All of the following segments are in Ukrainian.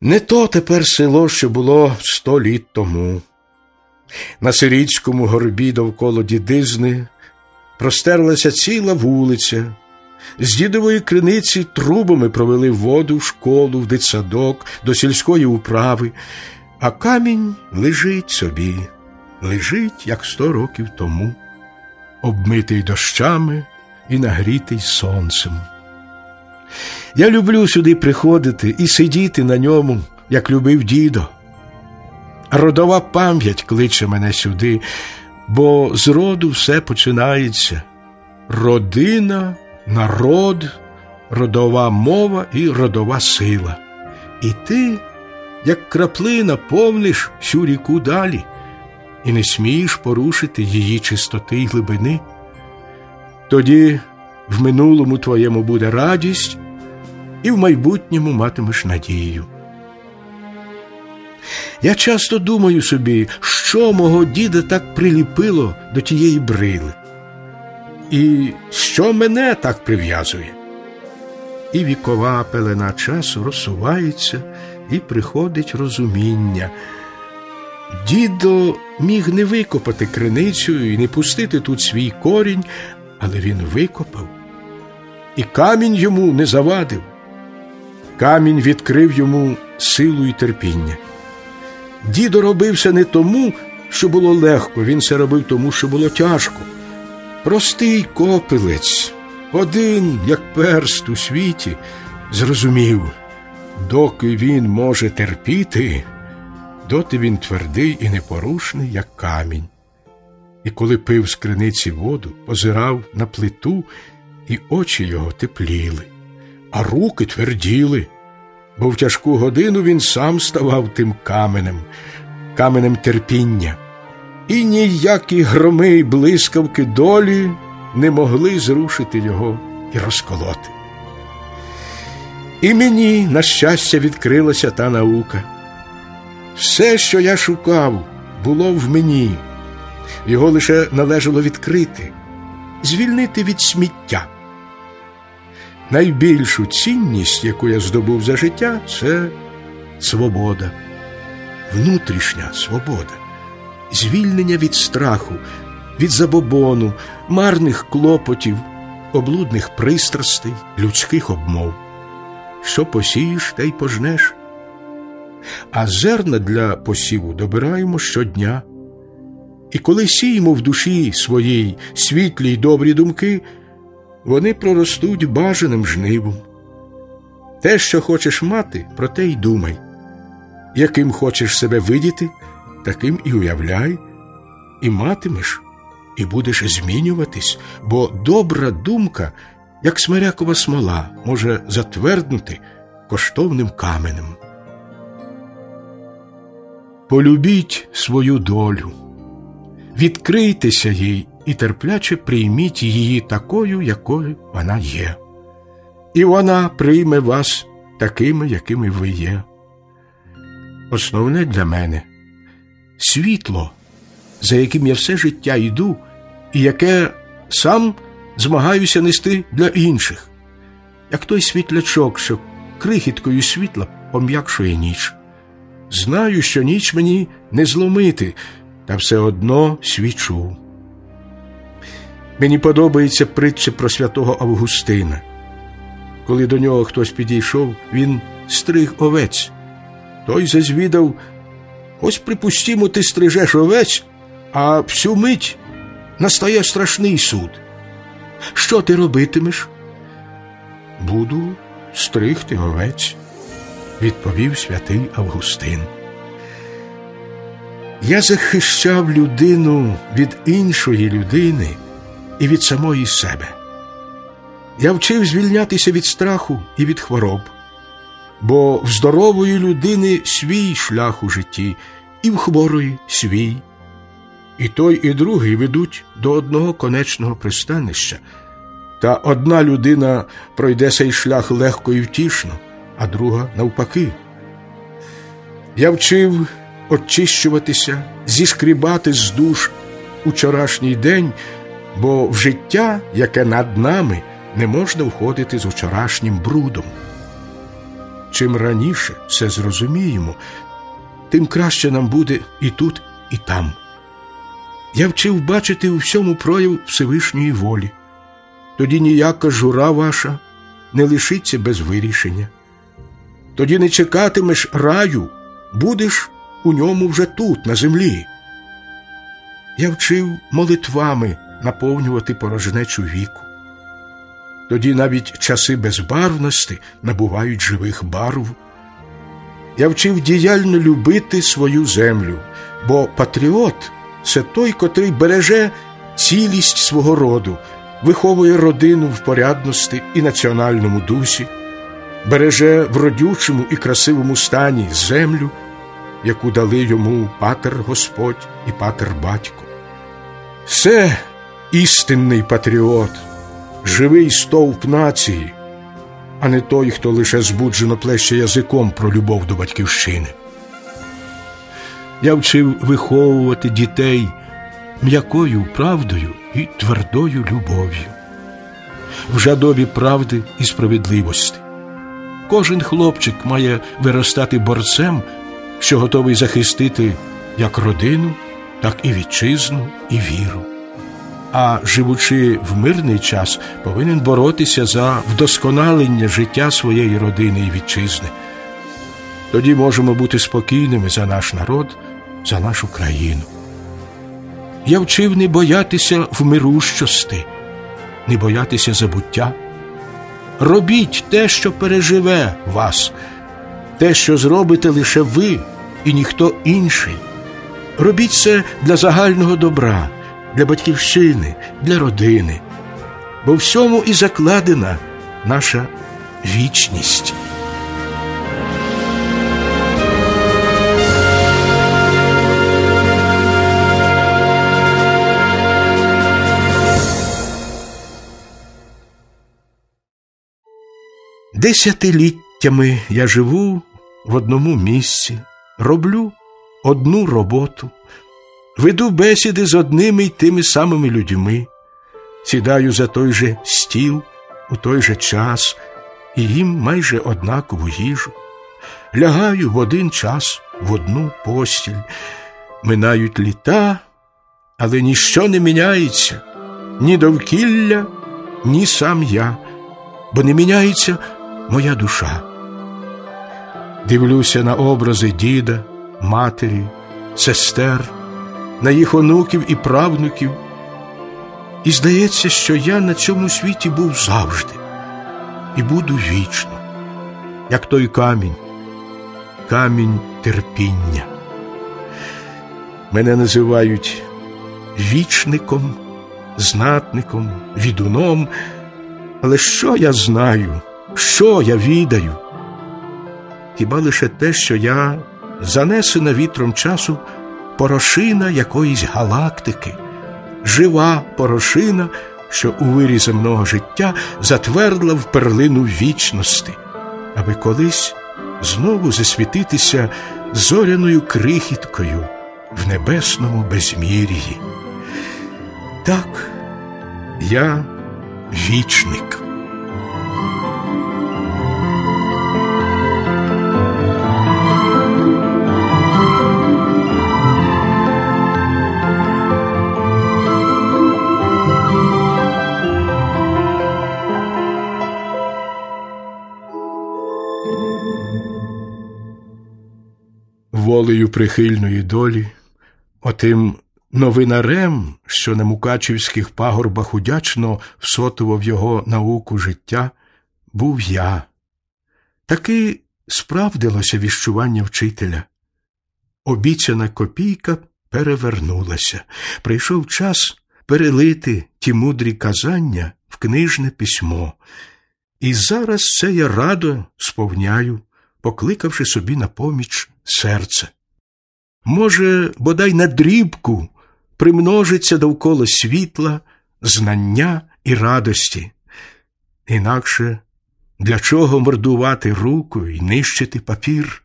Не то тепер село, що було сто літ тому. На сирійському горбі довкола дідизни простерлася ціла вулиця. З дідової криниці трубами провели воду в школу, в дитсадок, до сільської управи, а камінь лежить собі, лежить, як сто років тому, обмитий дощами і нагрітий сонцем. Я люблю сюди приходити і сидіти на ньому, як любив дідо. Родова пам'ять кличе мене сюди, бо з роду все починається. Родина, народ, родова мова і родова сила. І ти, як краплина, повниш всю ріку далі, і не смієш порушити її чистоти й глибини. Тоді в минулому твоєму буде радість, і в майбутньому матимеш надію. Я часто думаю собі, що мого діда так приліпило до тієї брили, і що мене так прив'язує. І вікова пелена часу розсувається, і приходить розуміння. Дідо міг не викопати криницю і не пустити тут свій корінь, але він викопав, і камінь йому не завадив. Камінь відкрив йому силу і терпіння. Дідо робився не тому, що було легко, він це робив тому, що було тяжко. Простий копилець, один, як перст у світі, зрозумів, доки він може терпіти, доти він твердий і непорушний, як камінь. І коли пив з криниці воду, позирав на плиту, і очі його тепліли а руки тверділи, бо в тяжку годину він сам ставав тим каменем, каменем терпіння, і ніякі громи й блискавки долі не могли зрушити його і розколоти. І мені, на щастя, відкрилася та наука. Все, що я шукав, було в мені, його лише належало відкрити, звільнити від сміття. Найбільшу цінність, яку я здобув за життя, це свобода, внутрішня свобода, звільнення від страху, від забобону, марних клопотів, облудних пристрастей, людських обмов. Що посієш, те й пожнеш. А зерна для посіву добираємо щодня. І коли сіємо в душі своїй світлі й добрі думки вони проростуть бажаним жнивом. Те, що хочеш мати, про те й думай. Яким хочеш себе видіти, таким і уявляй, і матимеш, і будеш змінюватись, бо добра думка, як смирякова смола, може затверднути коштовним каменем. Полюбіть свою долю, відкрийтеся їй і терпляче прийміть її такою, якою вона є. І вона прийме вас такими, якими ви є. Основне для мене світло, за яким я все життя йду, і яке сам змагаюся нести для інших, як той світлячок, що крихіткою світла пом'якшує ніч. Знаю, що ніч мені не зломити, та все одно свічу. Мені подобається притча про святого Августина. Коли до нього хтось підійшов, він стриг овець. Той зазвідав ось припустімо, ти стрижеш овець, а всю мить настає страшний суд. Що ти робитимеш? Буду стригти овець, відповів святий Августин. Я захищав людину від іншої людини і від самої себе. Я вчив звільнятися від страху і від хвороб, бо в здорової людини свій шлях у житті, і в хворої свій. І той, і другий ведуть до одного конечного пристанища, та одна людина пройде цей шлях легко і втішно, а друга навпаки. Я вчив очищуватися, зішкрібати з душ учорашній день бо в життя, яке над нами, не можна входити з вчорашнім брудом. чим раніше все зрозуміємо, тим краще нам буде і тут, і там. Я вчив бачити у всьому прояв Всевишньої волі. Тоді ніяка жура ваша не лишиться без вирішення. Тоді не чекатимеш раю, будеш у ньому вже тут, на землі. Я вчив молитвами наповнювати порожнечу віку. Тоді навіть часи безбарвності набувають живих барв. Я вчив діяльно любити свою землю, бо патріот це той, котрий береже цілість свого роду, виховує родину в порядності і національному дусі, береже в родючому і красивому стані землю, яку дали йому патер Господь і патер батько. Це істинний патріот, живий стовп нації, а не той, хто лише збуджено плеще язиком про любов до батьківщини. Я вчив виховувати дітей м'якою правдою і твердою любов'ю, в жадобі правди і справедливості. Кожен хлопчик має виростати борцем, що готовий захистити як родину, так і вітчизну, і віру. А живучи в мирний час, повинен боротися за вдосконалення життя своєї родини і вітчизни. Тоді можемо бути спокійними за наш народ, за нашу країну. Я вчив не боятися вмирущости, не боятися забуття. Робіть те, що переживе вас, те, що зробите лише ви і ніхто інший. Робіть це для загального добра, для батьківщини, для родини, бо всьому і закладена наша вічність. Десятиліттями я живу в одному місці, роблю одну роботу, веду бесіди з одними й тими самими людьми, сідаю за той же стіл у той же час і їм майже однакову їжу, лягаю в один час в одну постіль, минають літа, але ніщо не міняється, ні довкілля, ні сам я, бо не міняється моя душа. Дивлюся на образи діда, матері, сестер, на їх онуків і правнуків, і здається, що я на цьому світі був завжди і буду вічно, як той камінь, камінь терпіння. Мене називають вічником, знатником, відуном, але що я знаю? Що я відаю? Хіба лише те, що я занесена вітром часу порошина якоїсь галактики, жива порошина, що у вирі земного життя затвердла в перлину вічності, аби колись знову засвітитися зоряною крихіткою в небесному безмір'ї. Так, я вічник. Волею прихильної долі, отим новинарем, що на мукачівських пагорбах удячно всотував його науку життя, був я. Таки справдилося віщування вчителя. Обіцяна копійка перевернулася. Прийшов час перелити ті мудрі казання в книжне письмо. І зараз це я радо сповняю, покликавши собі на поміч серце. Може, бодай на дрібку примножиться довкола світла, знання і радості. Інакше для чого мордувати руку і нищити папір?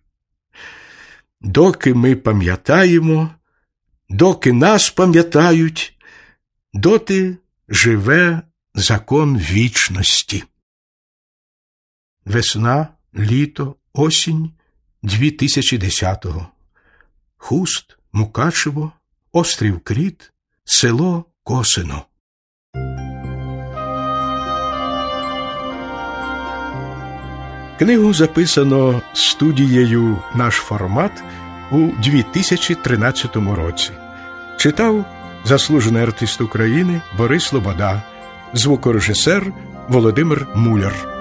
Доки ми пам'ятаємо, доки нас пам'ятають, доти живе закон вічності. Весна, літо, Осінь 2010-го. Хуст, Мукачево, Острів Кріт, село Косино. Книгу записано студією Наш формат у 2013 році. Читав заслужений артист України Борис Лобода, звукорежисер Володимир Муляр.